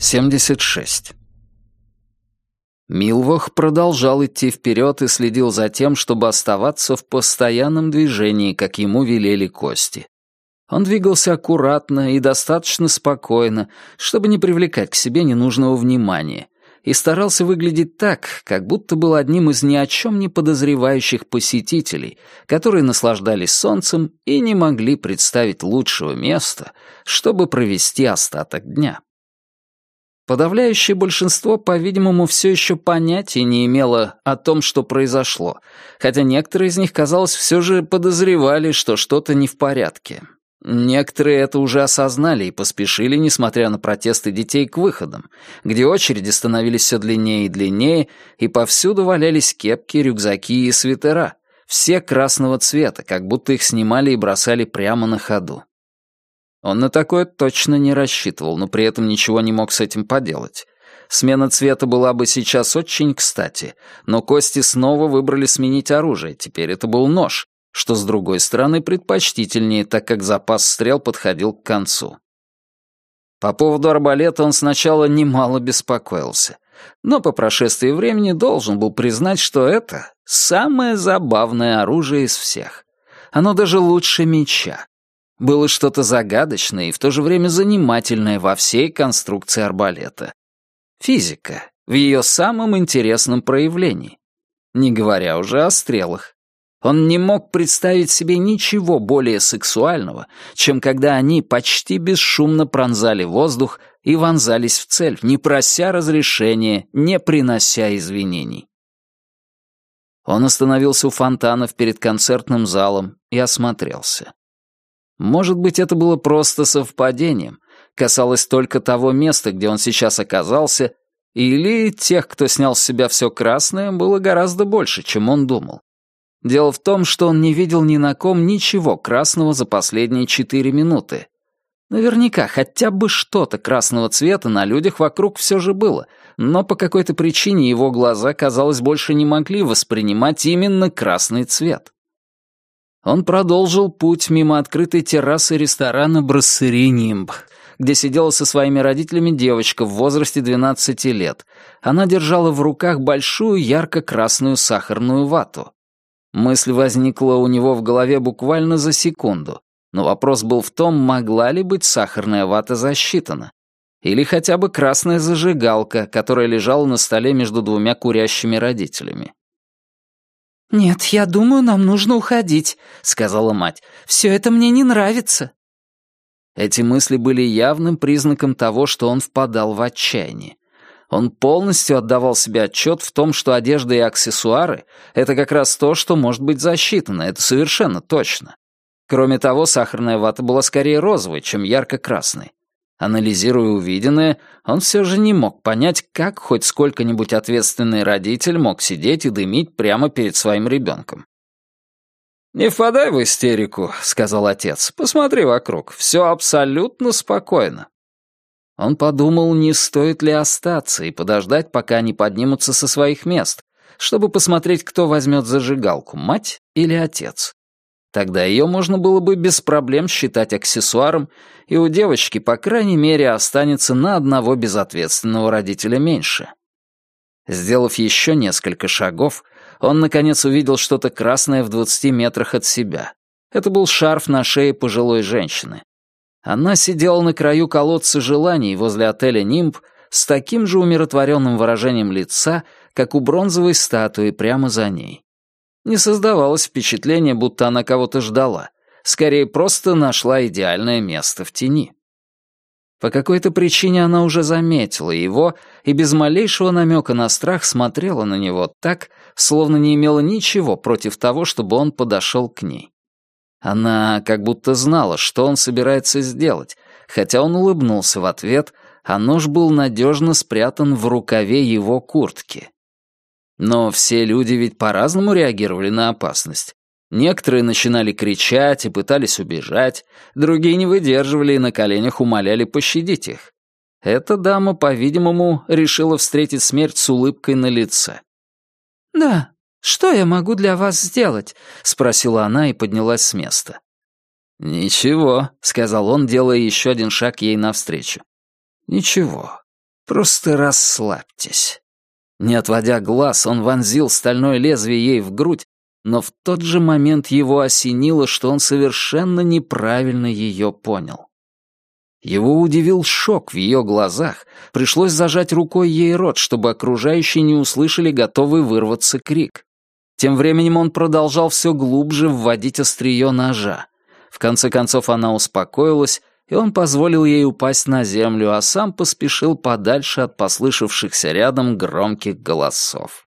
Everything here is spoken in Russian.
76. Милвох продолжал идти вперед и следил за тем, чтобы оставаться в постоянном движении, как ему велели кости. Он двигался аккуратно и достаточно спокойно, чтобы не привлекать к себе ненужного внимания, и старался выглядеть так, как будто был одним из ни о чем не подозревающих посетителей, которые наслаждались солнцем и не могли представить лучшего места, чтобы провести остаток дня. Подавляющее большинство, по-видимому, все еще понятия не имело о том, что произошло, хотя некоторые из них, казалось, все же подозревали, что что-то не в порядке. Некоторые это уже осознали и поспешили, несмотря на протесты детей, к выходам, где очереди становились все длиннее и длиннее, и повсюду валялись кепки, рюкзаки и свитера, все красного цвета, как будто их снимали и бросали прямо на ходу. Он на такое точно не рассчитывал, но при этом ничего не мог с этим поделать. Смена цвета была бы сейчас очень кстати, но Кости снова выбрали сменить оружие, теперь это был нож, что, с другой стороны, предпочтительнее, так как запас стрел подходил к концу. По поводу арбалета он сначала немало беспокоился, но по прошествии времени должен был признать, что это самое забавное оружие из всех. Оно даже лучше меча. Было что-то загадочное и в то же время занимательное во всей конструкции арбалета. Физика в ее самом интересном проявлении. Не говоря уже о стрелах. Он не мог представить себе ничего более сексуального, чем когда они почти бесшумно пронзали воздух и вонзались в цель, не прося разрешения, не принося извинений. Он остановился у фонтанов перед концертным залом и осмотрелся. Может быть, это было просто совпадением, касалось только того места, где он сейчас оказался, или тех, кто снял с себя все красное, было гораздо больше, чем он думал. Дело в том, что он не видел ни на ком ничего красного за последние четыре минуты. Наверняка хотя бы что-то красного цвета на людях вокруг все же было, но по какой-то причине его глаза, казалось, больше не могли воспринимать именно красный цвет. Он продолжил путь мимо открытой террасы ресторана «Брассери Нимб», где сидела со своими родителями девочка в возрасте 12 лет. Она держала в руках большую ярко-красную сахарную вату. Мысль возникла у него в голове буквально за секунду, но вопрос был в том, могла ли быть сахарная вата засчитана. Или хотя бы красная зажигалка, которая лежала на столе между двумя курящими родителями. «Нет, я думаю, нам нужно уходить», — сказала мать. «Все это мне не нравится». Эти мысли были явным признаком того, что он впадал в отчаяние. Он полностью отдавал себе отчет в том, что одежда и аксессуары — это как раз то, что может быть засчитано, это совершенно точно. Кроме того, сахарная вата была скорее розовой, чем ярко-красной. Анализируя увиденное, он все же не мог понять, как хоть сколько-нибудь ответственный родитель мог сидеть и дымить прямо перед своим ребенком. «Не впадай в истерику», — сказал отец. «Посмотри вокруг, все абсолютно спокойно». Он подумал, не стоит ли остаться и подождать, пока они поднимутся со своих мест, чтобы посмотреть, кто возьмет зажигалку, мать или отец. Тогда ее можно было бы без проблем считать аксессуаром, и у девочки, по крайней мере, останется на одного безответственного родителя меньше. Сделав еще несколько шагов, он, наконец, увидел что-то красное в двадцати метрах от себя. Это был шарф на шее пожилой женщины. Она сидела на краю колодца желаний возле отеля «Нимб» с таким же умиротворенным выражением лица, как у бронзовой статуи прямо за ней. Не создавалось впечатления, будто она кого-то ждала. Скорее, просто нашла идеальное место в тени. По какой-то причине она уже заметила его и без малейшего намека на страх смотрела на него так, словно не имела ничего против того, чтобы он подошел к ней. Она как будто знала, что он собирается сделать, хотя он улыбнулся в ответ, а нож был надежно спрятан в рукаве его куртки. Но все люди ведь по-разному реагировали на опасность. Некоторые начинали кричать и пытались убежать, другие не выдерживали и на коленях умоляли пощадить их. Эта дама, по-видимому, решила встретить смерть с улыбкой на лице. «Да, что я могу для вас сделать?» — спросила она и поднялась с места. «Ничего», — сказал он, делая еще один шаг ей навстречу. «Ничего. Просто расслабьтесь». Не отводя глаз, он вонзил стальное лезвие ей в грудь, но в тот же момент его осенило, что он совершенно неправильно ее понял. Его удивил шок в ее глазах, пришлось зажать рукой ей рот, чтобы окружающие не услышали готовый вырваться крик. Тем временем он продолжал все глубже вводить острие ножа. В конце концов она успокоилась, и он позволил ей упасть на землю, а сам поспешил подальше от послышавшихся рядом громких голосов.